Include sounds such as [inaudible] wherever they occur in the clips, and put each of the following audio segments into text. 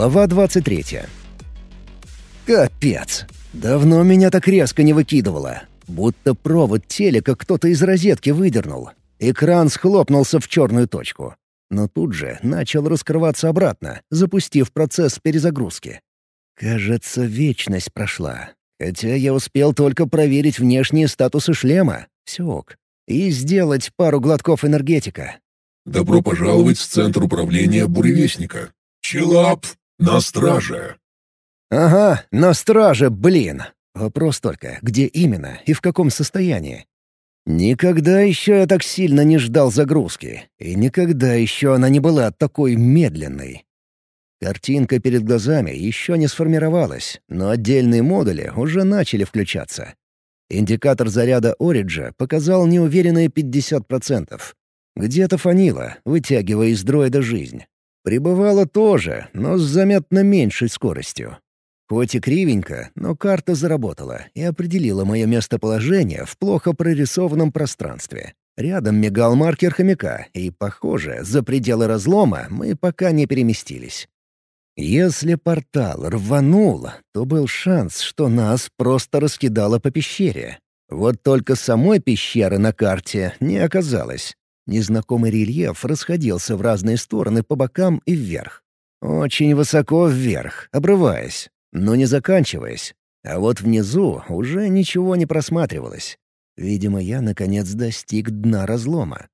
Глава 23. Капец! Давно меня так резко не выкидывало. Будто провод телека кто-то из розетки выдернул. Экран схлопнулся в черную точку. Но тут же начал раскрываться обратно, запустив процесс перезагрузки. Кажется, вечность прошла. Хотя я успел только проверить внешние статусы шлема. Все ок. И сделать пару глотков энергетика. «Добро пожаловать в Центр управления Буревестника. Челап на страже!» «Ага, на страже, блин!» Вопрос только, где именно и в каком состоянии. Никогда еще я так сильно не ждал загрузки, и никогда еще она не была такой медленной. Картинка перед глазами еще не сформировалась, но отдельные модули уже начали включаться. Индикатор заряда Ориджа показал неуверенные 50%. Где-то фанило, вытягивая из дроида жизнь. Прибывало тоже, но с заметно меньшей скоростью. Хоть и кривенько, но карта заработала и определила мое местоположение в плохо прорисованном пространстве. Рядом мигал маркер хомяка, и, похоже, за пределы разлома мы пока не переместились. Если портал рванул, то был шанс, что нас просто раскидало по пещере. Вот только самой пещеры на карте не оказалось. Незнакомый рельеф расходился в разные стороны по бокам и вверх. Очень высоко вверх, обрываясь но не заканчиваясь. А вот внизу уже ничего не просматривалось. Видимо, я, наконец, достиг дна разлома.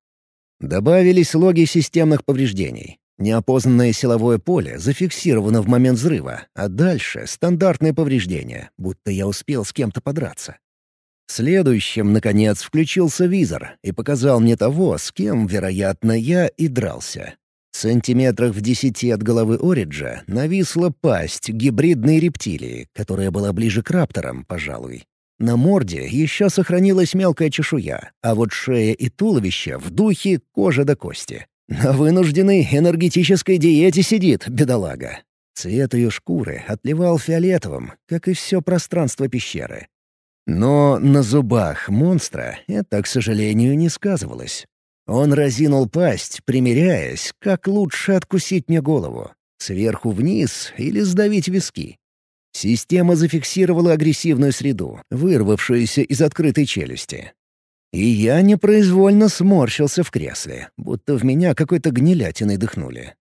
Добавились логи системных повреждений. Неопознанное силовое поле зафиксировано в момент взрыва, а дальше — стандартное повреждение, будто я успел с кем-то подраться. Следующим, наконец, включился визор и показал мне того, с кем, вероятно, я и дрался. Сантиметрах в десяти от головы Ориджа нависла пасть гибридной рептилии, которая была ближе к рапторам, пожалуй. На морде еще сохранилась мелкая чешуя, а вот шея и туловище в духе кожа до кости. На вынужденной энергетической диете сидит, бедолага. Цвет ее шкуры отливал фиолетовым, как и все пространство пещеры. Но на зубах монстра это, к сожалению, не сказывалось. Он разинул пасть, примеряясь, как лучше откусить мне голову. Сверху вниз или сдавить виски. Система зафиксировала агрессивную среду, вырвавшуюся из открытой челюсти. И я непроизвольно сморщился в кресле, будто в меня какой-то гнилятиной дыхнули.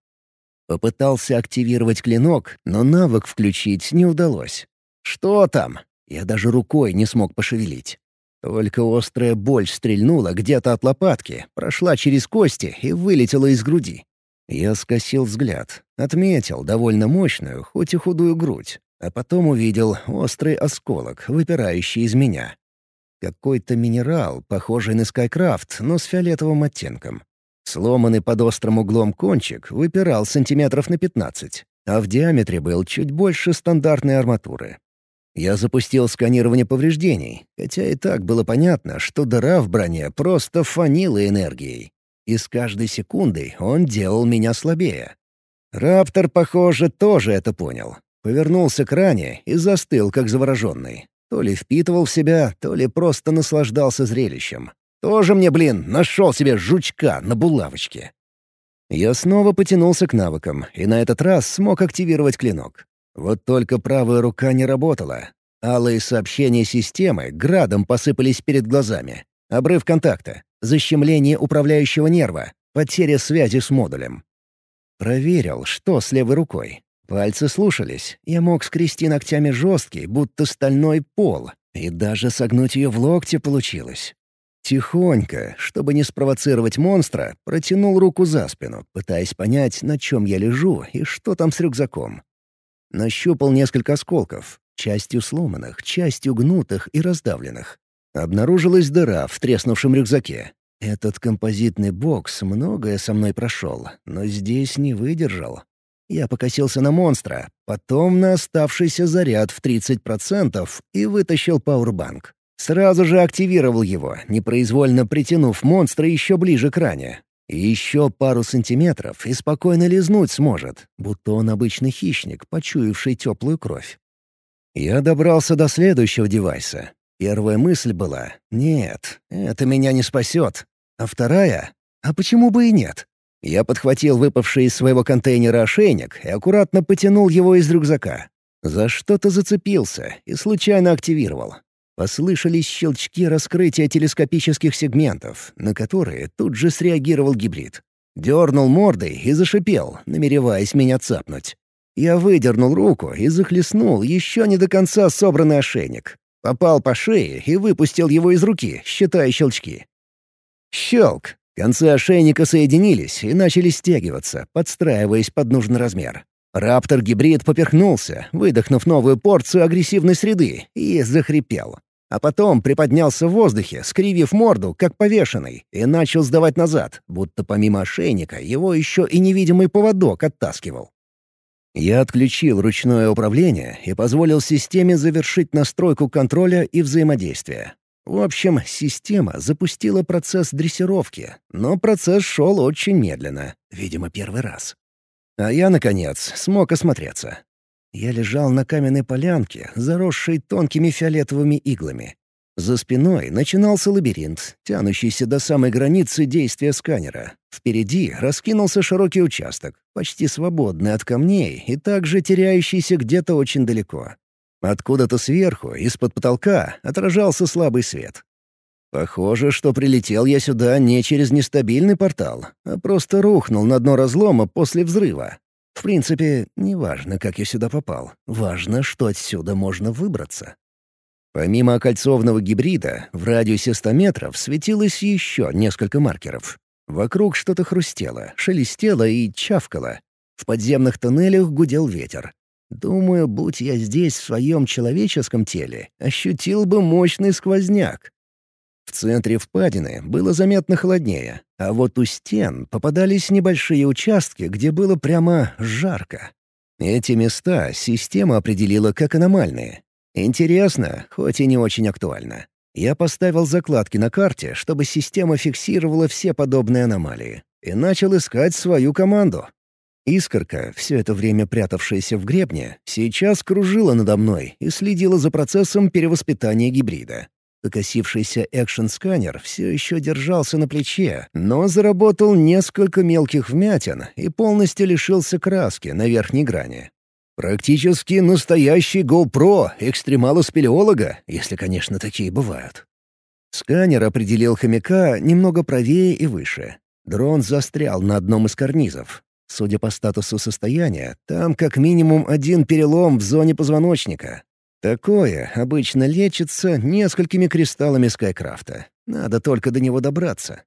Попытался активировать клинок, но навык включить не удалось. Что там? Я даже рукой не смог пошевелить. Только острая боль стрельнула где-то от лопатки, прошла через кости и вылетела из груди. Я скосил взгляд, отметил довольно мощную, хоть и худую грудь, а потом увидел острый осколок, выпирающий из меня. Какой-то минерал, похожий на Скайкрафт, но с фиолетовым оттенком. Сломанный под острым углом кончик выпирал сантиметров на пятнадцать, а в диаметре был чуть больше стандартной арматуры. Я запустил сканирование повреждений, хотя и так было понятно, что дыра в броне просто фанила энергией. И с каждой секундой он делал меня слабее. Раптор, похоже, тоже это понял. Повернулся к ране и застыл, как завороженный. То ли впитывал в себя, то ли просто наслаждался зрелищем. Тоже мне, блин, нашел себе жучка на булавочке. Я снова потянулся к навыкам, и на этот раз смог активировать клинок. Вот только правая рука не работала. Алые сообщения системы градом посыпались перед глазами. Обрыв контакта, защемление управляющего нерва, потеря связи с модулем. Проверил, что с левой рукой. Пальцы слушались. Я мог скрести ногтями жесткий, будто стальной пол, и даже согнуть ее в локте получилось. Тихонько, чтобы не спровоцировать монстра, протянул руку за спину, пытаясь понять, на чем я лежу и что там с рюкзаком. Нащупал несколько осколков, частью сломанных, частью гнутых и раздавленных. Обнаружилась дыра в треснувшем рюкзаке. Этот композитный бокс многое со мной прошел, но здесь не выдержал. Я покосился на монстра, потом на оставшийся заряд в 30% и вытащил пауэрбанк. Сразу же активировал его, непроизвольно притянув монстра еще ближе к ране. Еще пару сантиметров и спокойно лизнуть сможет, будто он обычный хищник, почуявший теплую кровь. Я добрался до следующего девайса. Первая мысль была «Нет, это меня не спасет». А вторая «А почему бы и нет?» Я подхватил выпавший из своего контейнера ошейник и аккуратно потянул его из рюкзака. За что-то зацепился и случайно активировал. Послышались щелчки раскрытия телескопических сегментов, на которые тут же среагировал гибрид. Дернул мордой и зашипел, намереваясь меня цапнуть. Я выдернул руку и захлестнул еще не до конца собранный ошейник. Попал по шее и выпустил его из руки, считая щелчки. Щелк! Концы ошейника соединились и начали стягиваться, подстраиваясь под нужный размер. Раптор-гибрид поперхнулся, выдохнув новую порцию агрессивной среды, и захрипел. А потом приподнялся в воздухе, скривив морду, как повешенный, и начал сдавать назад, будто помимо ошейника его еще и невидимый поводок оттаскивал. Я отключил ручное управление и позволил системе завершить настройку контроля и взаимодействия. В общем, система запустила процесс дрессировки, но процесс шел очень медленно, видимо, первый раз. А я, наконец, смог осмотреться. Я лежал на каменной полянке, заросшей тонкими фиолетовыми иглами. За спиной начинался лабиринт, тянущийся до самой границы действия сканера. Впереди раскинулся широкий участок, почти свободный от камней и также теряющийся где-то очень далеко. Откуда-то сверху, из-под потолка, отражался слабый свет. Похоже, что прилетел я сюда не через нестабильный портал, а просто рухнул на дно разлома после взрыва. В принципе, неважно, как я сюда попал. Важно, что отсюда можно выбраться. Помимо окольцованного гибрида, в радиусе 100 метров светилось еще несколько маркеров. Вокруг что-то хрустело, шелестело и чавкало. В подземных тоннелях гудел ветер. Думаю, будь я здесь в своем человеческом теле, ощутил бы мощный сквозняк. В центре впадины было заметно холоднее, а вот у стен попадались небольшие участки, где было прямо жарко. Эти места система определила как аномальные, Интересно, хоть и не очень актуально. Я поставил закладки на карте, чтобы система фиксировала все подобные аномалии, и начал искать свою команду. Искорка, все это время прятавшаяся в гребне, сейчас кружила надо мной и следила за процессом перевоспитания гибрида. Покосившийся экшн-сканер все еще держался на плече, но заработал несколько мелких вмятин и полностью лишился краски на верхней грани. Практически настоящий GoPro экстремала-спелеолога, если, конечно, такие бывают. Сканер определил хомяка немного правее и выше. Дрон застрял на одном из карнизов. Судя по статусу состояния, там как минимум один перелом в зоне позвоночника. Такое обычно лечится несколькими кристаллами Скайкрафта. Надо только до него добраться.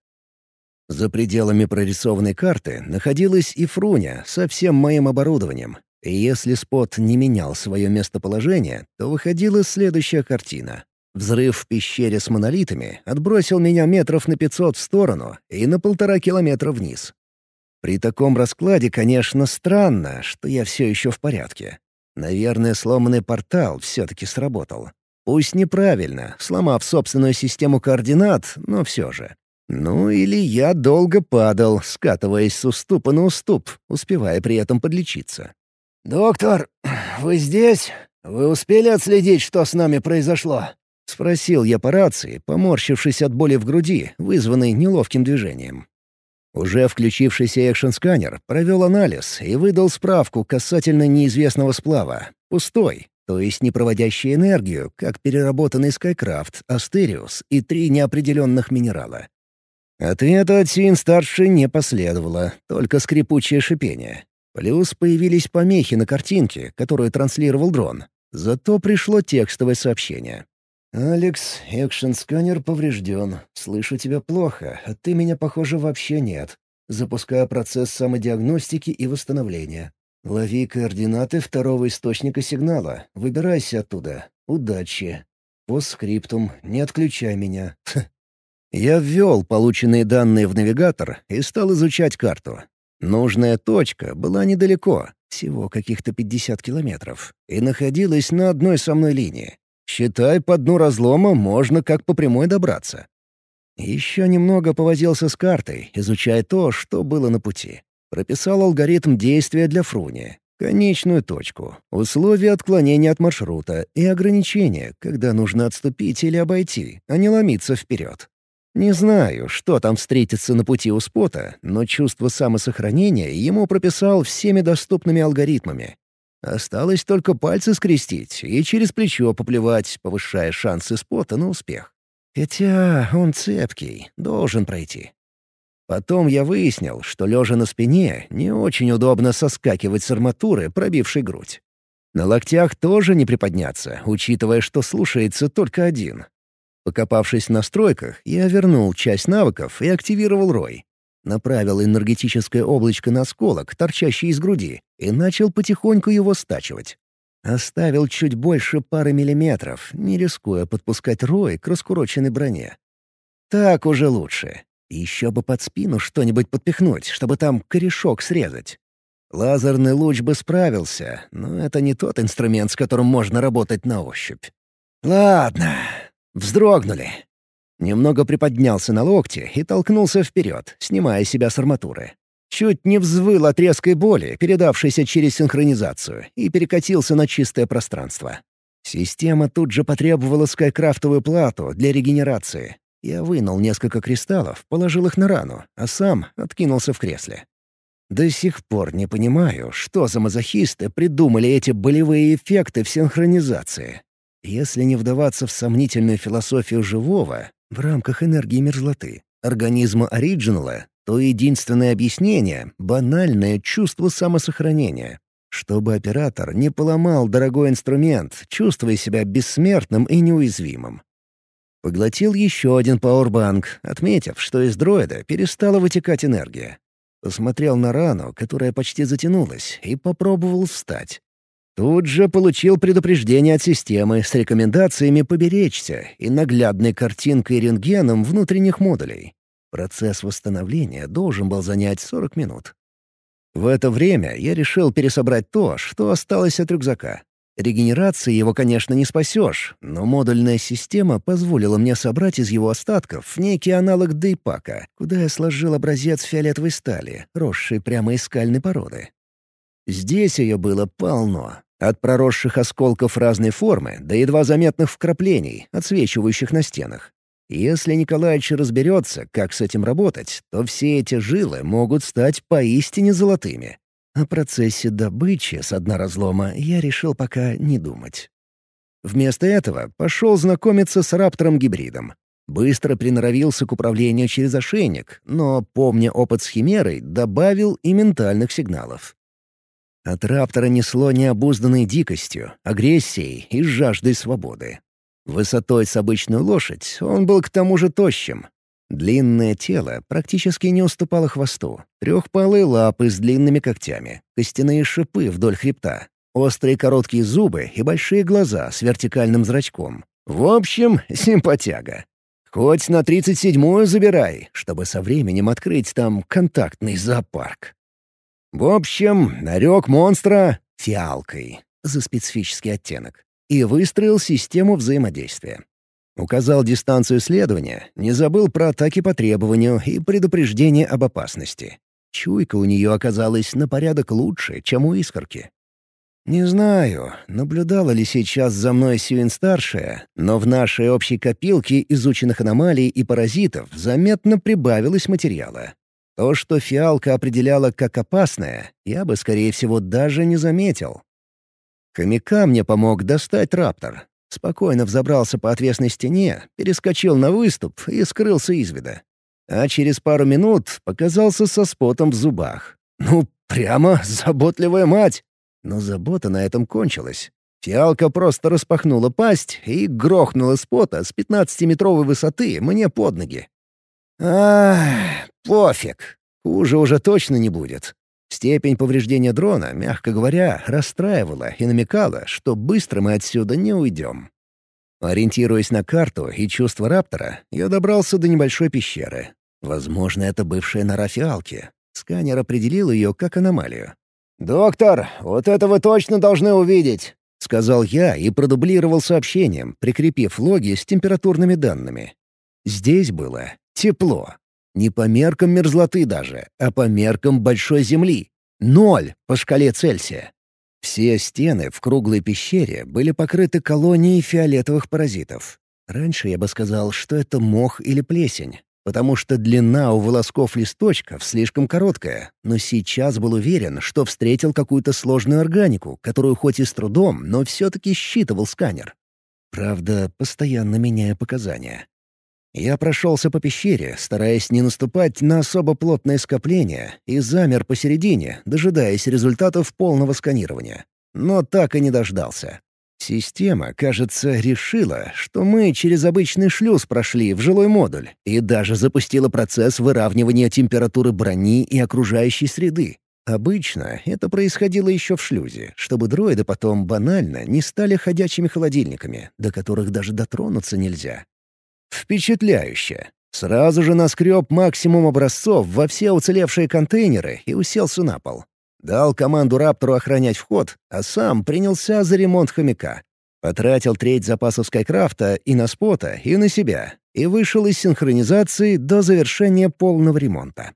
За пределами прорисованной карты находилась и Фруня со всем моим оборудованием, и если спот не менял свое местоположение, то выходила следующая картина. Взрыв в пещере с монолитами отбросил меня метров на пятьсот в сторону и на полтора километра вниз. При таком раскладе, конечно, странно, что я все еще в порядке. Наверное, сломанный портал все-таки сработал. Пусть неправильно, сломав собственную систему координат, но все же. Ну или я долго падал, скатываясь с уступа на уступ, успевая при этом подлечиться. «Доктор, [clears throat] вы здесь? Вы успели отследить, что с нами произошло?» — спросил я по рации, поморщившись от боли в груди, вызванной неловким движением. Уже включившийся экшн-сканер провел анализ и выдал справку касательно неизвестного сплава. Пустой, то есть не проводящий энергию, как переработанный Скайкрафт, Астериус и три неопределенных минерала. Ответа от Син-старшей не последовало, только скрипучее шипение. Плюс появились помехи на картинке, которую транслировал дрон. Зато пришло текстовое сообщение. «Алекс, экшн-сканер поврежден. Слышу тебя плохо, а ты меня, похоже, вообще нет. Запускаю процесс самодиагностики и восстановления. Лови координаты второго источника сигнала. Выбирайся оттуда. Удачи. По скриптум. Не отключай меня. Я ввел полученные данные в навигатор и стал изучать карту. Нужная точка была недалеко, всего каких-то 50 километров, и находилась на одной со мной линии. Считай, по дну разлома можно как по прямой добраться. Еще немного повозился с картой, изучая то, что было на пути. Прописал алгоритм действия для Фруни, конечную точку, условия отклонения от маршрута и ограничения, когда нужно отступить или обойти, а не ломиться вперед. Не знаю, что там встретится на пути у спота, но чувство самосохранения ему прописал всеми доступными алгоритмами. Осталось только пальцы скрестить и через плечо поплевать, повышая шансы спота на успех. Хотя он цепкий, должен пройти. Потом я выяснил, что лежа на спине не очень удобно соскакивать с арматуры, пробившей грудь. На локтях тоже не приподняться, учитывая, что слушается только один. Покопавшись в настройках, я вернул часть навыков и активировал рой. Направил энергетическое облачко на осколок, торчащий из груди, и начал потихоньку его стачивать. Оставил чуть больше пары миллиметров, не рискуя подпускать рой к раскуроченной броне. Так уже лучше. Еще бы под спину что-нибудь подпихнуть, чтобы там корешок срезать. Лазерный луч бы справился, но это не тот инструмент, с которым можно работать на ощупь. Ладно, вздрогнули. Немного приподнялся на локте и толкнулся вперед, снимая себя с арматуры. Чуть не взвыл от резкой боли, передавшейся через синхронизацию, и перекатился на чистое пространство. Система тут же потребовала скайкрафтовую плату для регенерации. Я вынул несколько кристаллов, положил их на рану, а сам откинулся в кресле. До сих пор не понимаю, что за мазохисты придумали эти болевые эффекты в синхронизации. Если не вдаваться в сомнительную философию живого, в рамках энергии мерзлоты, организма оригинала, то единственное объяснение — банальное чувство самосохранения. Чтобы оператор не поломал дорогой инструмент, чувствуя себя бессмертным и неуязвимым. Поглотил еще один пауэрбанк, отметив, что из дроида перестала вытекать энергия. Посмотрел на рану, которая почти затянулась, и попробовал встать. Тут же получил предупреждение от системы с рекомендациями поберечься и наглядной картинкой рентгеном внутренних модулей. Процесс восстановления должен был занять 40 минут. В это время я решил пересобрать то, что осталось от рюкзака. Регенерации его, конечно, не спасешь, но модульная система позволила мне собрать из его остатков некий аналог дейпака, куда я сложил образец фиолетовой стали, росшей прямо из скальной породы. Здесь ее было полно. От проросших осколков разной формы до едва заметных вкраплений, отсвечивающих на стенах. Если Николаевич разберется, как с этим работать, то все эти жилы могут стать поистине золотыми. О процессе добычи с дна разлома я решил пока не думать. Вместо этого пошел знакомиться с раптором-гибридом. Быстро приноровился к управлению через ошейник, но, помня опыт с химерой, добавил и ментальных сигналов. От раптора несло необузданной дикостью, агрессией и жаждой свободы. Высотой с обычную лошадь он был к тому же тощим. Длинное тело практически не уступало хвосту, трехпалые лапы с длинными когтями, костяные шипы вдоль хребта, острые короткие зубы и большие глаза с вертикальным зрачком. В общем, симпатяга. Хоть на тридцать седьмую забирай, чтобы со временем открыть там контактный зоопарк. В общем, нарек монстра фиалкой за специфический оттенок и выстроил систему взаимодействия. Указал дистанцию следования, не забыл про атаки по требованию и предупреждение об опасности. Чуйка у нее оказалась на порядок лучше, чем у искорки. Не знаю, наблюдала ли сейчас за мной Сьюин-старшая, но в нашей общей копилке изученных аномалий и паразитов заметно прибавилось материала. То, что фиалка определяла как опасное, я бы, скорее всего, даже не заметил. Хомяка мне помог достать раптор. Спокойно взобрался по отвесной стене, перескочил на выступ и скрылся из вида. А через пару минут показался со спотом в зубах. Ну, прямо заботливая мать! Но забота на этом кончилась. Фиалка просто распахнула пасть и грохнула спота с пятнадцатиметровой высоты мне под ноги. Ах, пофиг. Хуже уже точно не будет. Степень повреждения дрона, мягко говоря, расстраивала и намекала, что быстро мы отсюда не уйдем. Ориентируясь на карту и чувство раптора, я добрался до небольшой пещеры. Возможно, это бывшая нора фиалки. Сканер определил ее как аномалию. «Доктор, вот это вы точно должны увидеть!» — сказал я и продублировал сообщением, прикрепив логи с температурными данными. Здесь было тепло. Не по меркам мерзлоты даже, а по меркам большой Земли. Ноль по шкале Цельсия. Все стены в круглой пещере были покрыты колонией фиолетовых паразитов. Раньше я бы сказал, что это мох или плесень, потому что длина у волосков листочков слишком короткая, но сейчас был уверен, что встретил какую-то сложную органику, которую хоть и с трудом, но все-таки считывал сканер. Правда, постоянно меняя показания. Я прошелся по пещере, стараясь не наступать на особо плотное скопление, и замер посередине, дожидаясь результатов полного сканирования. Но так и не дождался. Система, кажется, решила, что мы через обычный шлюз прошли в жилой модуль и даже запустила процесс выравнивания температуры брони и окружающей среды. Обычно это происходило еще в шлюзе, чтобы дроиды потом банально не стали ходячими холодильниками, до которых даже дотронуться нельзя. Впечатляюще. Сразу же наскреб максимум образцов во все уцелевшие контейнеры и уселся на пол. Дал команду Раптору охранять вход, а сам принялся за ремонт хомяка. Потратил треть запасов Скайкрафта и на спота, и на себя, и вышел из синхронизации до завершения полного ремонта.